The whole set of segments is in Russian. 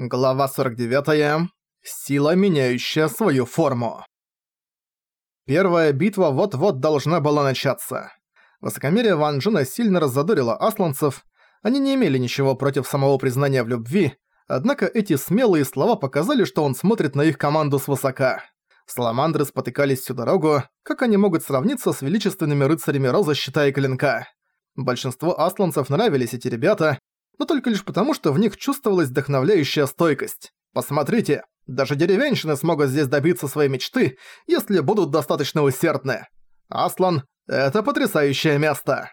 Глава 49. Сила, меняющая свою форму. Первая битва вот-вот должна была начаться. Высокомерие Ван Джена сильно раззадорило асланцев, они не имели ничего против самого признания в любви, однако эти смелые слова показали, что он смотрит на их команду свысока. Саламандры спотыкались всю дорогу, как они могут сравниться с величественными рыцарями Роза, Щита и Клинка. Большинству асланцев нравились эти ребята, но только лишь потому, что в них чувствовалась вдохновляющая стойкость. Посмотрите, даже деревенщины смогут здесь добиться своей мечты, если будут достаточно усердны. Аслан — это потрясающее место.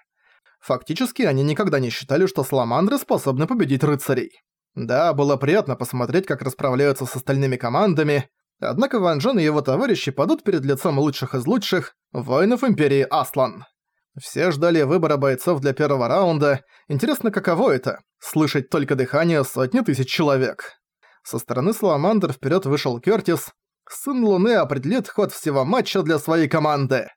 Фактически, они никогда не считали, что саламандры способны победить рыцарей. Да, было приятно посмотреть, как расправляются с остальными командами, однако Ван Джен и его товарищи падут перед лицом лучших из лучших, воинов Империи Аслан. Все ждали выбора бойцов для первого раунда. Интересно, каково это – слышать только дыхание сотни тысяч человек. Со стороны Саламандр вперед вышел Кёртис. Сын Луны определит ход всего матча для своей команды.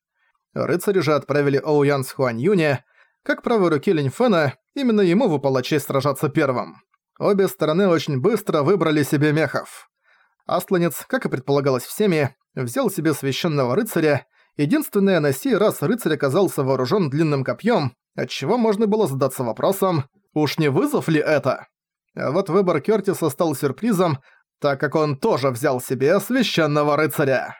Рыцари же отправили Оуян с Хуаньюня. Как правой руки Линьфена, именно ему выпала честь сражаться первым. Обе стороны очень быстро выбрали себе мехов. Асланец, как и предполагалось всеми, взял себе священного рыцаря – Единственное, на сей раз рыцарь оказался вооружен длинным копьем, отчего можно было задаться вопросом, уж не вызов ли это? А вот выбор Кёртиса стал сюрпризом, так как он тоже взял себе священного рыцаря.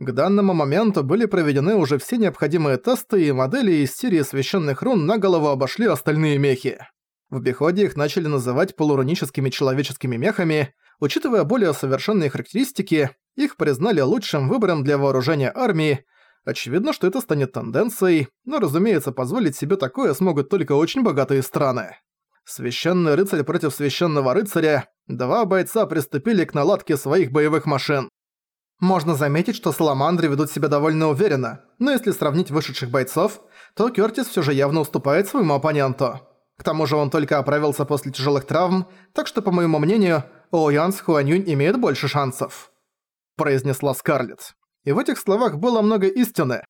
К данному моменту были проведены уже все необходимые тесты, и модели из серии священных рун на голову обошли остальные мехи. В обиходе их начали называть полуруническими человеческими мехами, учитывая более совершенные характеристики, их признали лучшим выбором для вооружения армии, Очевидно, что это станет тенденцией, но, разумеется, позволить себе такое смогут только очень богатые страны. Священный рыцарь против священного рыцаря, два бойца приступили к наладке своих боевых машин. Можно заметить, что саламандры ведут себя довольно уверенно, но если сравнить вышедших бойцов, то Кёртис всё же явно уступает своему оппоненту. К тому же он только оправился после тяжелых травм, так что, по моему мнению, Оуян с Хуанюнь имеет больше шансов», – произнесла Скарлетт и в этих словах было много истины.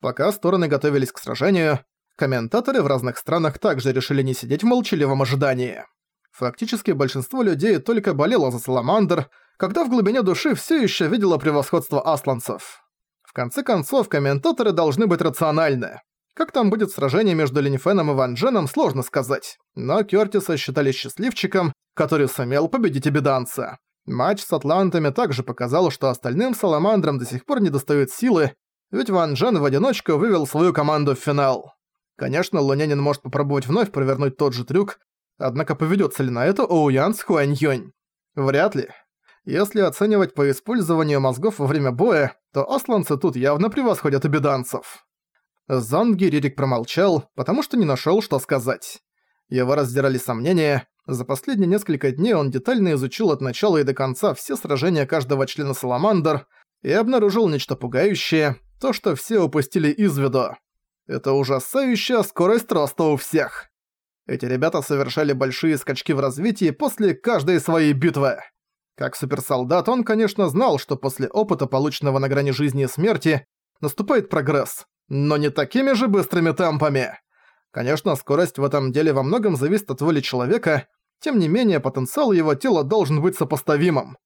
Пока стороны готовились к сражению, комментаторы в разных странах также решили не сидеть в молчаливом ожидании. Фактически большинство людей только болело за Саламандр, когда в глубине души все еще видело превосходство асланцев. В конце концов, комментаторы должны быть рациональны. Как там будет сражение между Линьфеном и Ван Дженом, сложно сказать, но Кёртиса считали счастливчиком, который сумел победить обиданца. Матч с атлантами также показал, что остальным саламандрам до сих пор не достают силы, ведь Ван Джен в одиночку вывел свою команду в финал. Конечно, Лунянин может попробовать вновь провернуть тот же трюк, однако поведется ли на это Оуян с Хуань? Вряд ли. Если оценивать по использованию мозгов во время боя, то асланцы тут явно превосходят обиданцев. Занги Ририк промолчал, потому что не нашел, что сказать. Его раздирали сомнения, за последние несколько дней он детально изучил от начала и до конца все сражения каждого члена Саламандр и обнаружил нечто пугающее, то, что все упустили из виду. Это ужасающая скорость роста у всех. Эти ребята совершали большие скачки в развитии после каждой своей битвы. Как суперсолдат он, конечно, знал, что после опыта, полученного на грани жизни и смерти, наступает прогресс, но не такими же быстрыми темпами. Конечно, скорость в этом деле во многом зависит от воли человека, тем не менее, потенциал его тела должен быть сопоставимым.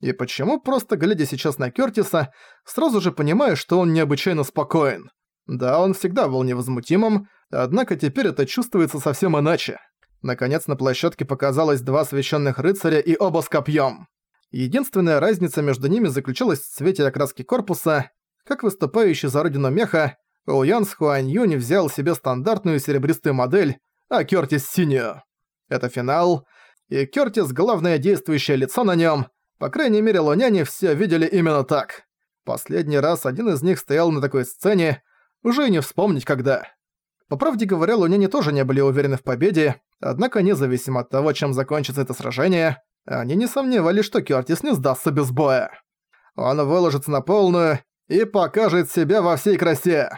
И почему, просто глядя сейчас на Кёртиса, сразу же понимаешь, что он необычайно спокоен? Да, он всегда был невозмутимым, однако теперь это чувствуется совсем иначе. Наконец на площадке показалось два священных рыцаря и оба с копьем. Единственная разница между ними заключалась в цвете окраски корпуса. Как выступающий за родину меха, Оуян с Хуань Юнь взял себе стандартную серебристую модель, а Кёртис — синюю. Это финал, и Кёртис — главное действующее лицо на нём. По крайней мере, луняне все видели именно так. Последний раз один из них стоял на такой сцене, уже и не вспомнить когда. По правде говоря, луняне тоже не были уверены в победе, однако независимо от того, чем закончится это сражение, они не сомневались, что Кёртис не сдастся без боя. Он выложится на полную и покажет себя во всей красе.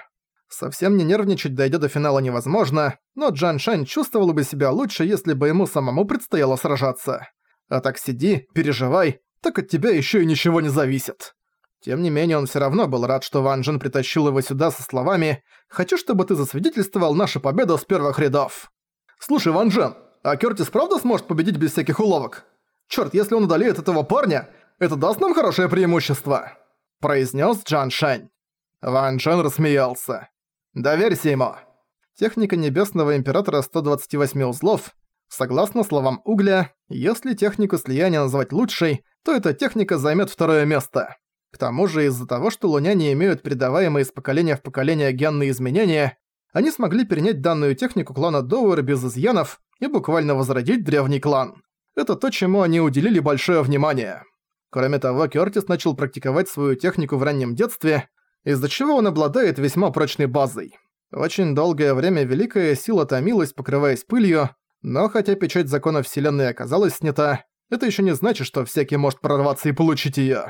Совсем не нервничать, дойдя до финала невозможно, но Джан Шань чувствовал бы себя лучше, если бы ему самому предстояло сражаться. А так сиди, переживай, так от тебя еще и ничего не зависит. Тем не менее, он все равно был рад, что Ван Джен притащил его сюда со словами «Хочу, чтобы ты засвидетельствовал нашу победу с первых рядов». «Слушай, Ван Джен, а Кёртис правда сможет победить без всяких уловок?» Чёрт, если он удалит этого парня, это даст нам хорошее преимущество!» произнес Джан Шань. Ван Джен рассмеялся. «Доверься ему!» Техника Небесного Императора 128 узлов. Согласно словам Угля, если технику слияния назвать лучшей, то эта техника займет второе место. К тому же из-за того, что луняне имеют передаваемые из поколения в поколение генные изменения, они смогли перенять данную технику клана Доуэр без изъянов и буквально возродить древний клан. Это то, чему они уделили большое внимание. Кроме того, Кёртис начал практиковать свою технику в раннем детстве, из-за чего он обладает весьма прочной базой. Очень долгое время Великая Сила томилась, покрываясь пылью, но хотя печать закона Вселенной оказалась снята, это еще не значит, что всякий может прорваться и получить её.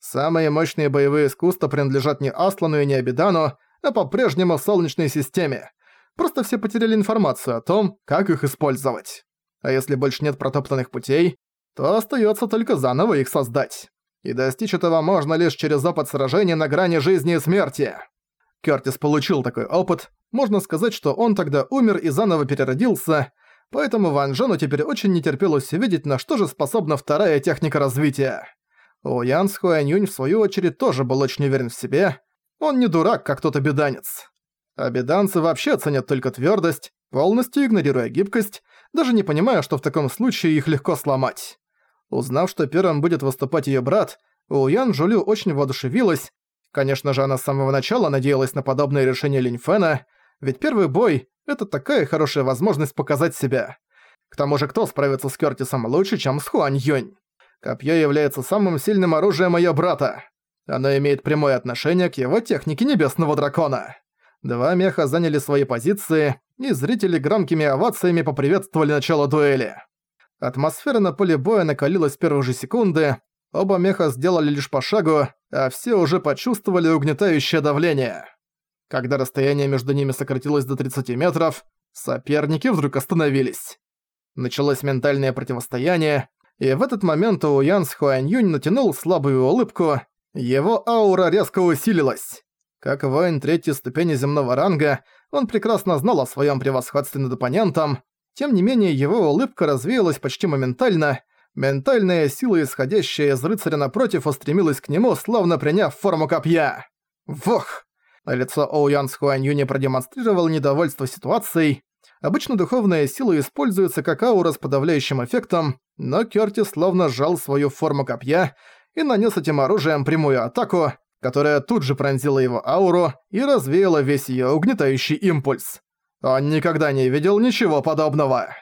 Самые мощные боевые искусства принадлежат не Аслану и не Абидану, а по-прежнему Солнечной системе. Просто все потеряли информацию о том, как их использовать. А если больше нет протоптанных путей, то остается только заново их создать. И достичь этого можно лишь через опыт сражения на грани жизни и смерти. Кёртис получил такой опыт, можно сказать, что он тогда умер и заново переродился, поэтому Ван Джену теперь очень не терпелось увидеть, на что же способна вторая техника развития. У Ян Схуаньюнь в свою очередь тоже был очень уверен в себе, он не дурак, как тот обеданец. Обеданцы вообще ценят только твёрдость, полностью игнорируя гибкость, даже не понимая, что в таком случае их легко сломать. Узнав, что первым будет выступать её брат, Ян Жулю очень воодушевилась. Конечно же, она с самого начала надеялась на подобное решение Линьфена, ведь первый бой — это такая хорошая возможность показать себя. К тому же, кто справится с Кёртисом лучше, чем с Хуань Юнь? Копье является самым сильным оружием её брата. Оно имеет прямое отношение к его технике Небесного Дракона. Два меха заняли свои позиции, и зрители громкими овациями поприветствовали начало дуэли. Атмосфера на поле боя накалилась с первой же секунды, оба меха сделали лишь по шагу, а все уже почувствовали угнетающее давление. Когда расстояние между ними сократилось до 30 метров, соперники вдруг остановились. Началось ментальное противостояние, и в этот момент Уян с Хуань натянул слабую улыбку, его аура резко усилилась. Как воин третьей ступени земного ранга, он прекрасно знал о своем превосходстве над оппонентом, тем не менее его улыбка развеялась почти моментально, ментальная сила, исходящая из рыцаря напротив, устремилась к нему, словно приняв форму копья. Вох! Лицо Оуян с Хуанью продемонстрировало недовольство ситуацией. Обычно духовная сила используется как аура с подавляющим эффектом, но Кёрти словно сжал свою форму копья и нанес этим оружием прямую атаку, которая тут же пронзила его ауру и развеяла весь ее угнетающий импульс. Он никогда не видел ничего подобного.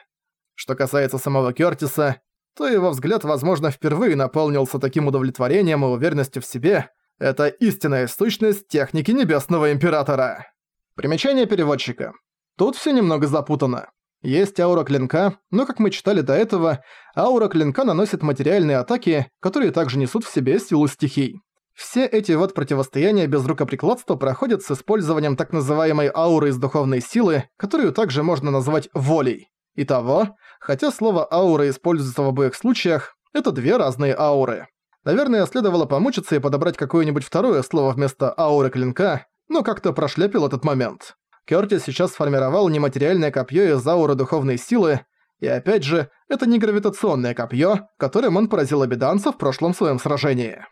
Что касается самого Кёртиса, то его взгляд, возможно, впервые наполнился таким удовлетворением и уверенностью в себе. Это истинная сущность техники Небесного Императора. Примечание переводчика. Тут все немного запутано. Есть аура клинка, но, как мы читали до этого, аура клинка наносит материальные атаки, которые также несут в себе силу стихий. Все эти вот противостояния без рукоприкладства проходят с использованием так называемой ауры из духовной силы, которую также можно назвать волей. Итого, хотя слово «аура» используется в обоих случаях, это две разные ауры. Наверное, следовало помучиться и подобрать какое-нибудь второе слово вместо ауры клинка, но как-то прошляпил этот момент. Кёртис сейчас сформировал нематериальное копье из ауры духовной силы, и опять же, это не гравитационное копье, которым он поразил обиданца в прошлом своем сражении.